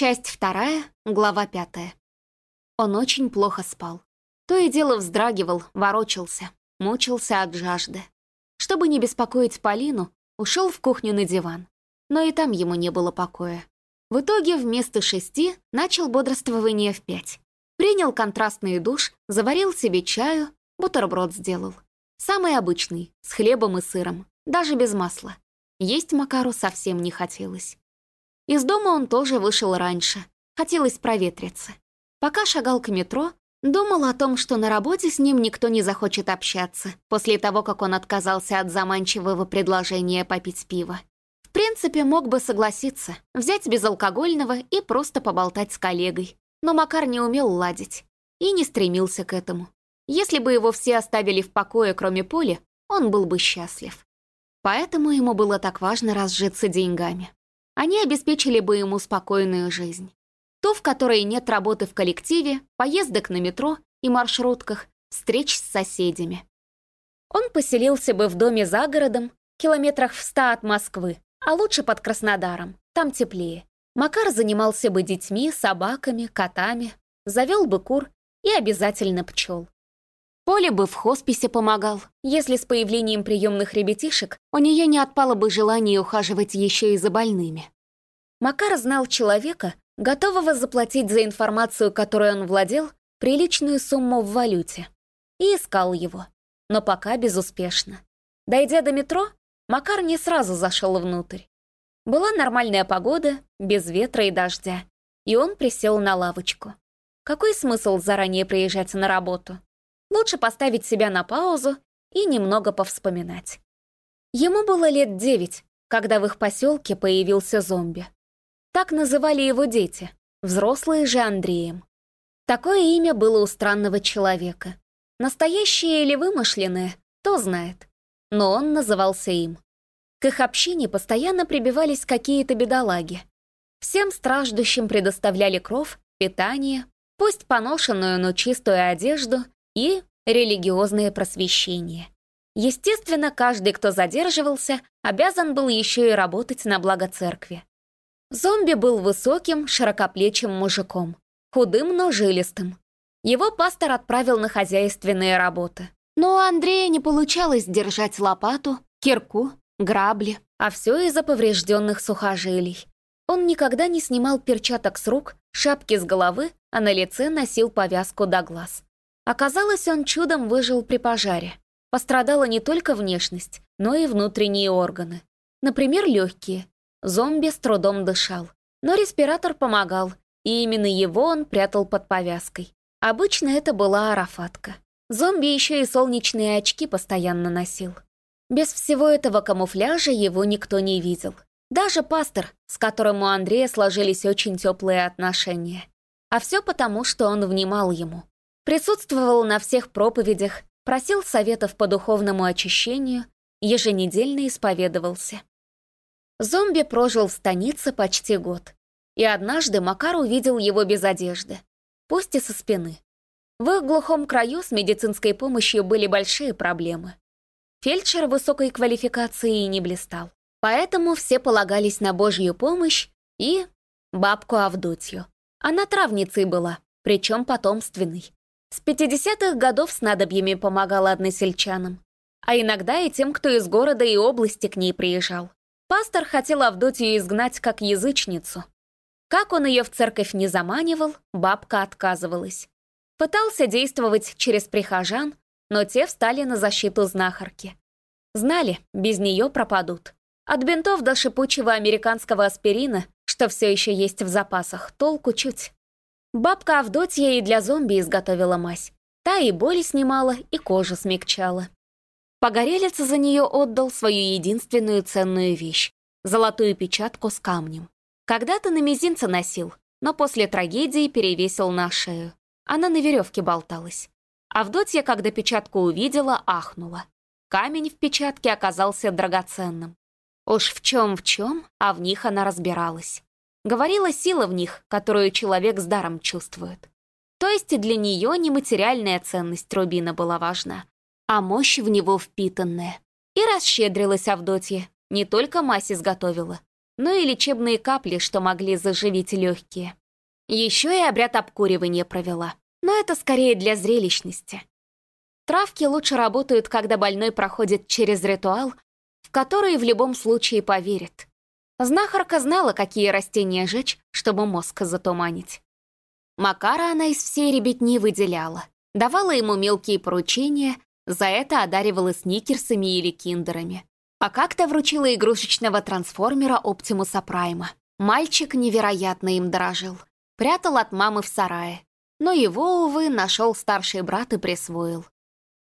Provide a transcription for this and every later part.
Часть вторая, глава пятая. Он очень плохо спал. То и дело вздрагивал, ворочался, мучился от жажды. Чтобы не беспокоить Полину, ушел в кухню на диван. Но и там ему не было покоя. В итоге вместо шести начал бодрствование в пять. Принял контрастный душ, заварил себе чаю, бутерброд сделал. Самый обычный, с хлебом и сыром, даже без масла. Есть Макару совсем не хотелось. Из дома он тоже вышел раньше. Хотелось проветриться. Пока шагал к метро, думал о том, что на работе с ним никто не захочет общаться, после того, как он отказался от заманчивого предложения попить пиво. В принципе, мог бы согласиться, взять безалкогольного и просто поболтать с коллегой. Но Макар не умел ладить и не стремился к этому. Если бы его все оставили в покое, кроме Поли, он был бы счастлив. Поэтому ему было так важно разжиться деньгами. Они обеспечили бы ему спокойную жизнь. Ту, в которой нет работы в коллективе, поездок на метро и маршрутках, встреч с соседями. Он поселился бы в доме за городом, километрах в ста от Москвы, а лучше под Краснодаром, там теплее. Макар занимался бы детьми, собаками, котами, завел бы кур и обязательно пчел. Поле бы в хосписе помогал. Если с появлением приемных ребятишек у нее не отпало бы желание ухаживать еще и за больными. Макар знал человека, готового заплатить за информацию, которой он владел, приличную сумму в валюте. И искал его. Но пока безуспешно. Дойдя до метро, Макар не сразу зашел внутрь. Была нормальная погода, без ветра и дождя, и он присел на лавочку. Какой смысл заранее приезжать на работу? Лучше поставить себя на паузу и немного повспоминать. Ему было лет девять, когда в их поселке появился зомби. Так называли его дети, взрослые же Андреем. Такое имя было у странного человека. Настоящее или вымышленное, кто знает. Но он назывался им. К их общине постоянно прибивались какие-то бедолаги. Всем страждущим предоставляли кров, питание, пусть поношенную, но чистую одежду и религиозное просвещение. Естественно, каждый, кто задерживался, обязан был еще и работать на благо церкви. Зомби был высоким, широкоплечим мужиком, худым, но жилистым. Его пастор отправил на хозяйственные работы. Но у Андрея не получалось держать лопату, кирку, грабли, а все из-за поврежденных сухожилий. Он никогда не снимал перчаток с рук, шапки с головы, а на лице носил повязку до глаз. Оказалось, он чудом выжил при пожаре. Пострадала не только внешность, но и внутренние органы. Например, легкие. Зомби с трудом дышал. Но респиратор помогал, и именно его он прятал под повязкой. Обычно это была арафатка. Зомби еще и солнечные очки постоянно носил. Без всего этого камуфляжа его никто не видел. Даже пастор, с которым у Андрея сложились очень теплые отношения. А все потому, что он внимал ему. Присутствовал на всех проповедях, просил советов по духовному очищению, еженедельно исповедовался. Зомби прожил в станице почти год. И однажды Макар увидел его без одежды, пусть и со спины. В их глухом краю с медицинской помощью были большие проблемы. Фельдшер высокой квалификации не блистал. Поэтому все полагались на Божью помощь и бабку Авдотью. Она травницей была, причем потомственной. С 50-х годов с надобьями помогала односельчанам, а иногда и тем, кто из города и области к ней приезжал. Пастор хотел Авдотью изгнать как язычницу. Как он ее в церковь не заманивал, бабка отказывалась. Пытался действовать через прихожан, но те встали на защиту знахарки. Знали, без нее пропадут. От бинтов до шипучего американского аспирина, что все еще есть в запасах, толку чуть. Бабка Авдотья и для зомби изготовила мазь. Та и боли снимала, и кожу смягчала. Погорелец за нее отдал свою единственную ценную вещь — золотую печатку с камнем. Когда-то на мизинце носил, но после трагедии перевесил на шею. Она на веревке болталась. Авдотья, когда печатку увидела, ахнула. Камень в печатке оказался драгоценным. Уж в чем в чем, а в них она разбиралась. Говорила сила в них, которую человек с даром чувствует. То есть для нее не материальная ценность рубина была важна, а мощь в него впитанная. И расщедрилась Авдотья, не только мазь изготовила, ну и лечебные капли, что могли заживить легкие. Еще и обряд обкуривания провела, но это скорее для зрелищности. Травки лучше работают, когда больной проходит через ритуал, в который в любом случае поверит. Знахарка знала, какие растения жечь, чтобы мозг затуманить. Макара она из всей ребятни выделяла, давала ему мелкие поручения, за это одаривала сникерсами или киндерами. А как-то вручила игрушечного трансформера Оптимуса Прайма. Мальчик невероятно им дорожил. Прятал от мамы в сарае. Но его, увы, нашел старший брат и присвоил.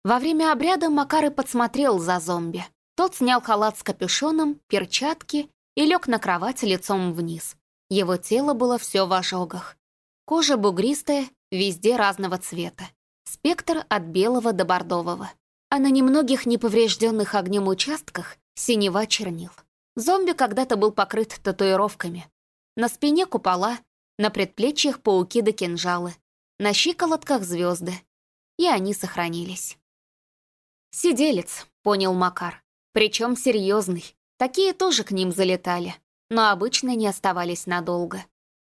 Во время обряда Макары подсмотрел за зомби. Тот снял халат с капюшоном, перчатки и лег на кровать лицом вниз. Его тело было все в ожогах. Кожа бугристая, везде разного цвета. Спектр от белого до бордового. А на немногих неповрежденных огнем участках синева чернил. Зомби когда-то был покрыт татуировками. На спине купола, на предплечьях пауки да кинжалы, на щиколотках звезды. И они сохранились. «Сиделец», — понял Макар. Причем серьезный. Такие тоже к ним залетали, но обычно не оставались надолго.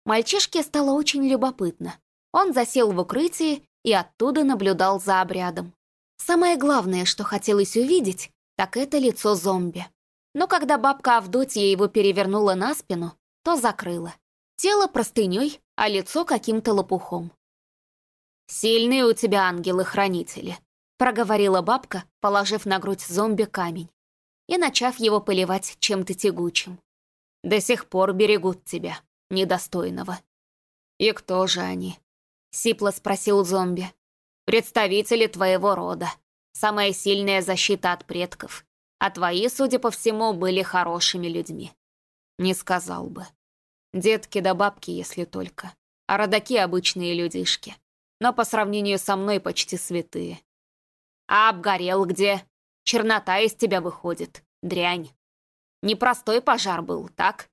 Мальчишке стало очень любопытно. Он засел в укрытии и оттуда наблюдал за обрядом. Самое главное, что хотелось увидеть, так это лицо зомби. Но когда бабка Авдотья его перевернула на спину, то закрыла. Тело простыней, а лицо каким-то лопухом. «Сильные у тебя ангелы-хранители», — проговорила бабка, положив на грудь зомби камень и начав его поливать чем-то тягучим. «До сих пор берегут тебя, недостойного». «И кто же они?» — сипло спросил зомби. «Представители твоего рода. Самая сильная защита от предков. А твои, судя по всему, были хорошими людьми». «Не сказал бы. Детки да бабки, если только. А родаки — обычные людишки. Но по сравнению со мной почти святые. А обгорел где? Чернота из тебя выходит. Дрянь. Непростой пожар был, так?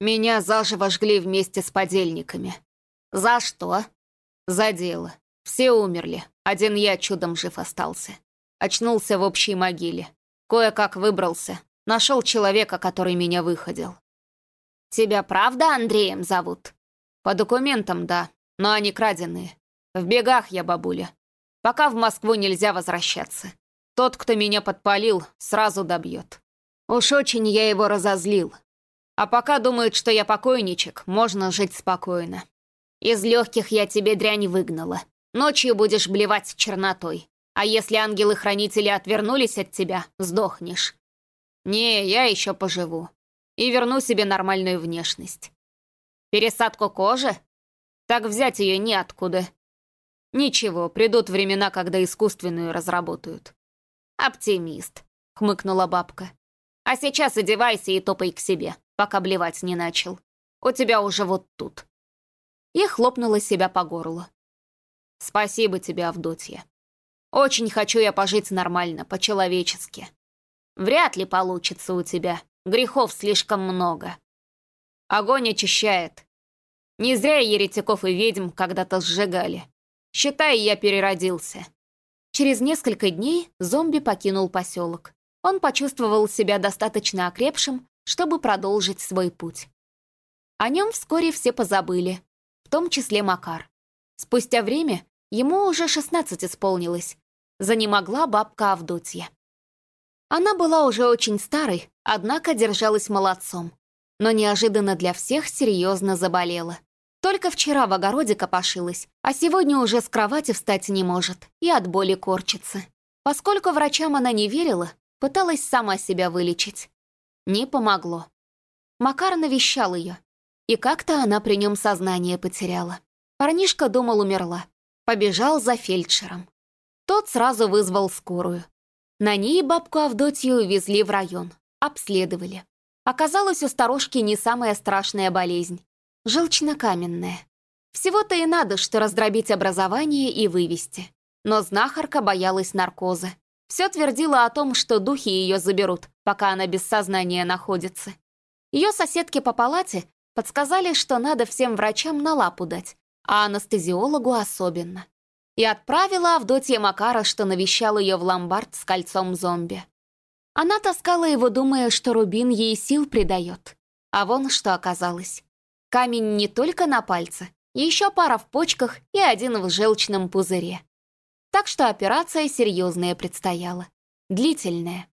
Меня заживо жгли вместе с подельниками. За что? За дело. Все умерли. Один я чудом жив остался. Очнулся в общей могиле. Кое-как выбрался. Нашел человека, который меня выходил. Тебя правда Андреем зовут? По документам, да, но они краденые. В бегах я, бабуля. Пока в Москву нельзя возвращаться. Тот, кто меня подпалил, сразу добьет. Уж очень я его разозлил. А пока думают, что я покойничек, можно жить спокойно. Из легких я тебе дрянь выгнала. Ночью будешь блевать чернотой. А если ангелы-хранители отвернулись от тебя, сдохнешь. Не, я еще поживу. И верну себе нормальную внешность. Пересадку кожи? Так взять ее неоткуда. «Ничего, придут времена, когда искусственную разработают». «Оптимист», — хмыкнула бабка. «А сейчас одевайся и топай к себе, пока блевать не начал. У тебя уже вот тут». И хлопнула себя по горлу. «Спасибо тебе, Авдотья. Очень хочу я пожить нормально, по-человечески. Вряд ли получится у тебя. Грехов слишком много. Огонь очищает. Не зря еретиков и ведьм когда-то сжигали. Считай, я переродился». Через несколько дней зомби покинул поселок. Он почувствовал себя достаточно окрепшим, чтобы продолжить свой путь. О нем вскоре все позабыли, в том числе Макар. Спустя время ему уже 16 исполнилось. Занемогла бабка Авдотья. Она была уже очень старой, однако держалась молодцом. Но неожиданно для всех серьезно заболела. Только вчера в огороде копошилась, а сегодня уже с кровати встать не может и от боли корчится. Поскольку врачам она не верила, пыталась сама себя вылечить. Не помогло. Макар навещал ее, и как-то она при нем сознание потеряла. Парнишка думал, умерла. Побежал за фельдшером. Тот сразу вызвал скорую. На ней бабку Авдотью увезли в район. Обследовали. Оказалось, у старушки не самая страшная болезнь желчнокаменная. Всего-то и надо, что раздробить образование и вывести. Но знахарка боялась наркоза. Все твердила о том, что духи ее заберут, пока она без сознания находится. Ее соседки по палате подсказали, что надо всем врачам на лапу дать, а анестезиологу особенно. И отправила Авдотья Макара, что навещал ее в ломбард с кольцом зомби. Она таскала его, думая, что Рубин ей сил придает. А вон что оказалось. Камень не только на пальце, еще пара в почках и один в желчном пузыре. Так что операция серьезная предстояла. Длительная.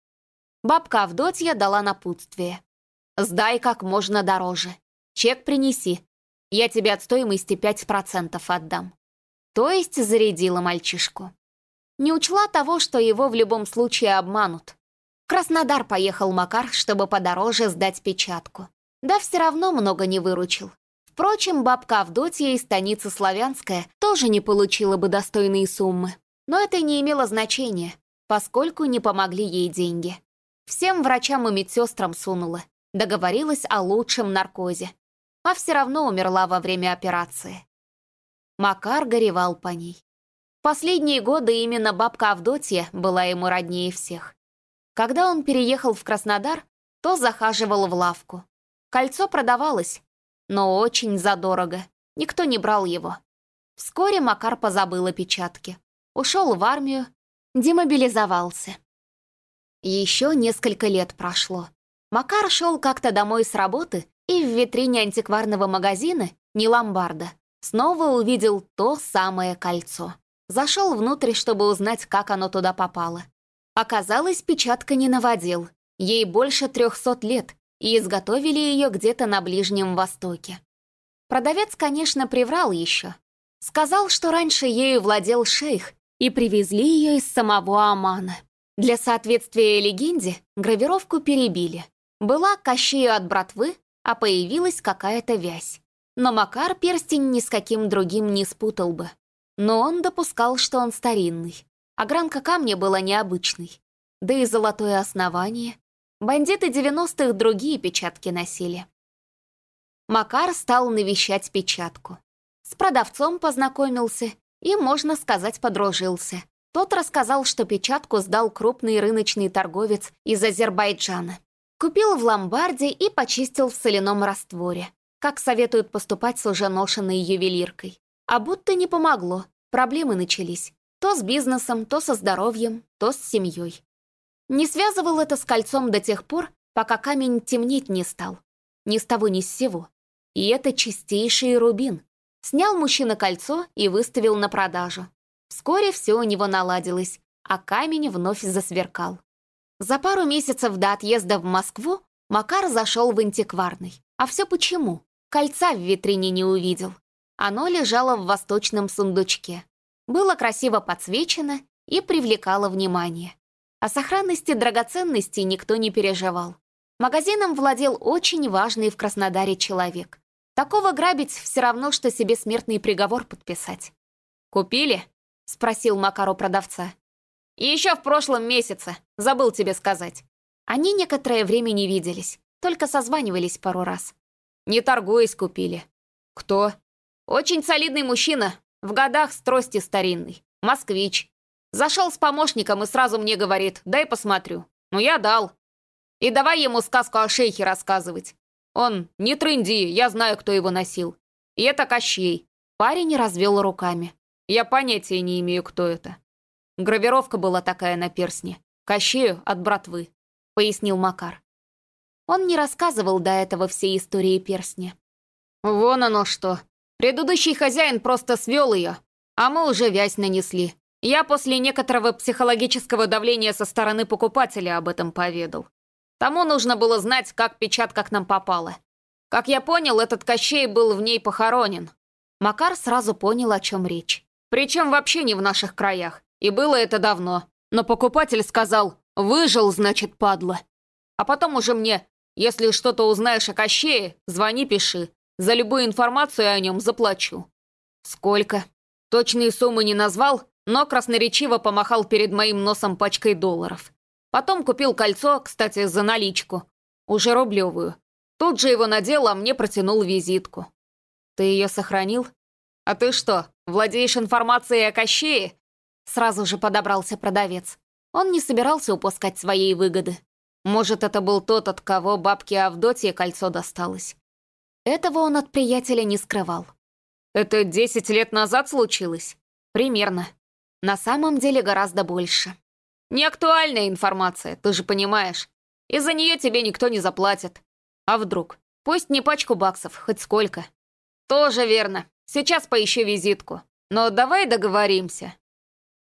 Бабка Авдотья дала напутствие. «Сдай как можно дороже. Чек принеси. Я тебе от стоимости 5% отдам». То есть зарядила мальчишку. Не учла того, что его в любом случае обманут. В Краснодар поехал Макар, чтобы подороже сдать печатку. Да все равно много не выручил. Впрочем, бабка Авдотья из станицы Славянская тоже не получила бы достойные суммы. Но это не имело значения, поскольку не помогли ей деньги. Всем врачам и медсестрам сунула, договорилась о лучшем наркозе. А все равно умерла во время операции. Макар горевал по ней. Последние годы именно бабка Авдотья была ему роднее всех. Когда он переехал в Краснодар, то захаживал в лавку. Кольцо продавалось, но очень задорого. Никто не брал его. Вскоре Макар позабыл о. Ушел в армию, демобилизовался. Еще несколько лет прошло. Макар шел как-то домой с работы и в витрине антикварного магазина, не ломбарда, снова увидел то самое кольцо. Зашел внутрь, чтобы узнать, как оно туда попало. Оказалось, печатка не наводил. Ей больше трехсот лет, и изготовили ее где-то на Ближнем Востоке. Продавец, конечно, приврал еще. Сказал, что раньше ею владел шейх, и привезли ее из самого Омана. Для соответствия легенде гравировку перебили. Была Кощею от братвы, а появилась какая-то вязь. Но Макар перстень ни с каким другим не спутал бы. Но он допускал, что он старинный. Огранка камня была необычной. Да и золотое основание. Бандиты 90-х другие печатки носили. Макар стал навещать печатку. С продавцом познакомился и, можно сказать, подружился. Тот рассказал, что печатку сдал крупный рыночный торговец из Азербайджана. Купил в ломбарде и почистил в соляном растворе, как советуют поступать с уже ношенной ювелиркой. А будто не помогло, проблемы начались. То с бизнесом, то со здоровьем, то с семьей. Не связывал это с кольцом до тех пор, пока камень темнеть не стал. Ни с того ни с сего. И это чистейший рубин. Снял мужчина кольцо и выставил на продажу. Вскоре все у него наладилось, а камень вновь засверкал. За пару месяцев до отъезда в Москву Макар зашел в антикварный. А все почему? Кольца в витрине не увидел. Оно лежало в восточном сундучке. Было красиво подсвечено и привлекало внимание. О сохранности драгоценностей никто не переживал. Магазином владел очень важный в Краснодаре человек. Такого грабить все равно, что себе смертный приговор подписать. «Купили?» — спросил Макар у продавца. «Еще в прошлом месяце, забыл тебе сказать». Они некоторое время не виделись, только созванивались пару раз. Не торгуясь, купили. «Кто?» Очень солидный мужчина, в годах с трости старинный, москвич. Зашел с помощником и сразу мне говорит, дай посмотрю. Ну, я дал. И давай ему сказку о шейхе рассказывать. Он, не трынди, я знаю, кто его носил. И это Кощей. Парень развел руками. Я понятия не имею, кто это. Гравировка была такая на персне. Кощею от братвы, пояснил Макар. Он не рассказывал до этого всей истории перстня. Вон оно что, Предыдущий хозяин просто свел ее, а мы уже вязь нанесли. Я после некоторого психологического давления со стороны покупателя об этом поведал. Тому нужно было знать, как печатка к нам попала. Как я понял, этот Кощей был в ней похоронен. Макар сразу понял, о чем речь. Причем вообще не в наших краях. И было это давно. Но покупатель сказал «выжил, значит, падла». А потом уже мне «если что-то узнаешь о Кощее, звони, пиши. За любую информацию о нем заплачу». «Сколько?» Точные суммы не назвал, но красноречиво помахал перед моим носом пачкой долларов. Потом купил кольцо, кстати, за наличку. Уже рублевую. Тут же его надел, а мне протянул визитку. «Ты ее сохранил?» «А ты что, владеешь информацией о Кощее?» Сразу же подобрался продавец. Он не собирался упускать своей выгоды. Может, это был тот, от кого бабке Авдотье кольцо досталось. Этого он от приятеля не скрывал. «Это десять лет назад случилось?» «Примерно. На самом деле гораздо больше. Неактуальная информация, ты же понимаешь. Из-за нее тебе никто не заплатит. А вдруг? Пусть не пачку баксов, хоть сколько. Тоже верно. Сейчас поищу визитку. Но давай договоримся.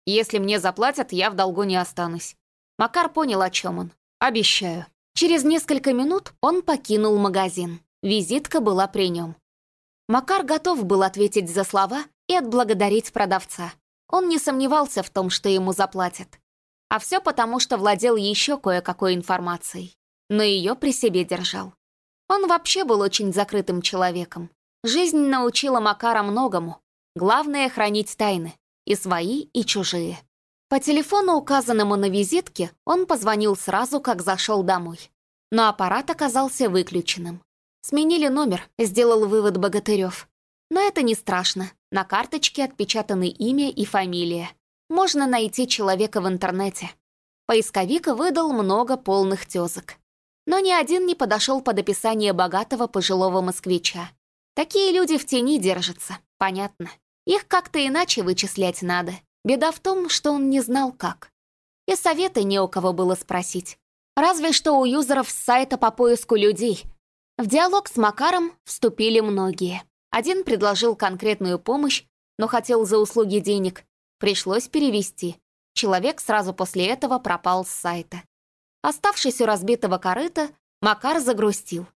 Если мне заплатят, я в долгу не останусь. Макар понял, о чем он. Обещаю. Через несколько минут он покинул магазин. Визитка была при нем. Макар готов был ответить за слова и отблагодарить продавца. Он не сомневался в том, что ему заплатят. А все потому, что владел еще кое-какой информацией. Но ее при себе держал. Он вообще был очень закрытым человеком. Жизнь научила Макара многому. Главное — хранить тайны. И свои, и чужие. По телефону, указанному на визитке, он позвонил сразу, как зашел домой. Но аппарат оказался выключенным. Сменили номер, сделал вывод Богатырев. Но это не страшно. На карточке отпечатаны имя и фамилия. Можно найти человека в интернете. Поисковик выдал много полных тезок. Но ни один не подошел под описание богатого пожилого москвича. Такие люди в тени держатся, понятно. Их как-то иначе вычислять надо. Беда в том, что он не знал как. И совета не у кого было спросить. Разве что у юзеров с сайта по поиску людей, в диалог с Макаром вступили многие. Один предложил конкретную помощь, но хотел за услуги денег. Пришлось перевести. Человек сразу после этого пропал с сайта. Оставшись у разбитого корыта, Макар загрустил.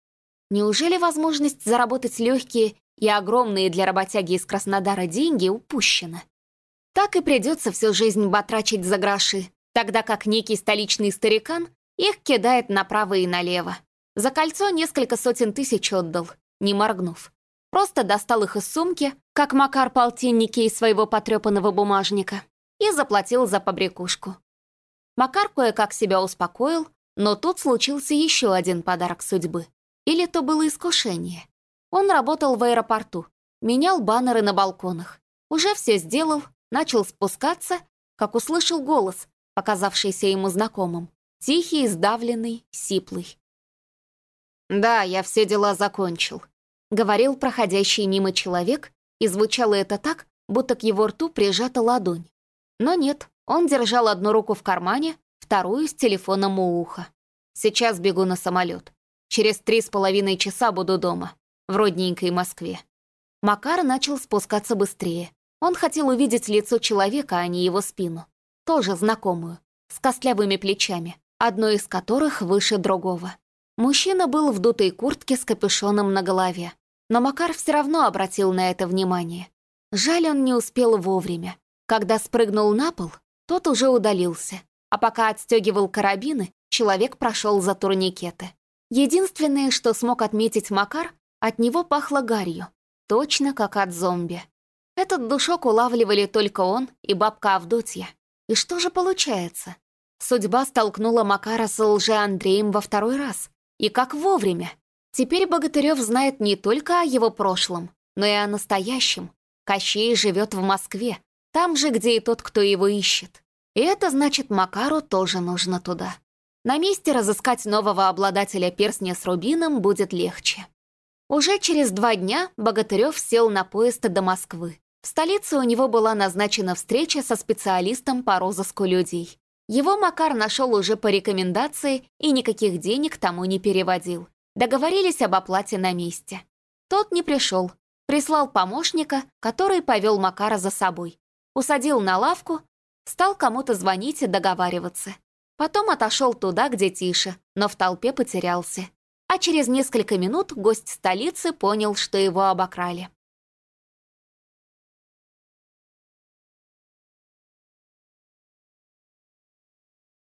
Неужели возможность заработать легкие и огромные для работяги из Краснодара деньги упущена? Так и придется всю жизнь батрачить за гроши, тогда как некий столичный старикан их кидает направо и налево. За кольцо несколько сотен тысяч отдал, не моргнув. Просто достал их из сумки, как Макар полтинники из своего потрепанного бумажника, и заплатил за побрякушку. Макар кое-как себя успокоил, но тут случился еще один подарок судьбы. Или то было искушение. Он работал в аэропорту, менял баннеры на балконах. Уже все сделал, начал спускаться, как услышал голос, показавшийся ему знакомым. Тихий, сдавленный, сиплый. «Да, я все дела закончил», — говорил проходящий мимо человек, и звучало это так, будто к его рту прижата ладонь. Но нет, он держал одну руку в кармане, вторую с телефоном у уха. «Сейчас бегу на самолет. Через три с половиной часа буду дома, в родненькой Москве». Макар начал спускаться быстрее. Он хотел увидеть лицо человека, а не его спину. Тоже знакомую, с костлявыми плечами, одно из которых выше другого. Мужчина был в дутой куртке с капюшоном на голове, но Макар все равно обратил на это внимание. Жаль, он не успел вовремя. Когда спрыгнул на пол, тот уже удалился, а пока отстегивал карабины, человек прошел за турникеты. Единственное, что смог отметить Макар, от него пахло гарью, точно как от зомби. Этот душок улавливали только он и бабка Авдотья. И что же получается? Судьба столкнула Макара с лже-Андреем во второй раз. И как вовремя. Теперь Богатырев знает не только о его прошлом, но и о настоящем. Кощей живет в Москве, там же, где и тот, кто его ищет. И это значит, Макару тоже нужно туда. На месте разыскать нового обладателя перстня с рубином будет легче. Уже через два дня Богатырев сел на поезд до Москвы. В столице у него была назначена встреча со специалистом по розыску людей. Его Макар нашел уже по рекомендации и никаких денег тому не переводил. Договорились об оплате на месте. Тот не пришел. Прислал помощника, который повел Макара за собой. Усадил на лавку, стал кому-то звонить и договариваться. Потом отошел туда, где тише, но в толпе потерялся. А через несколько минут гость столицы понял, что его обокрали.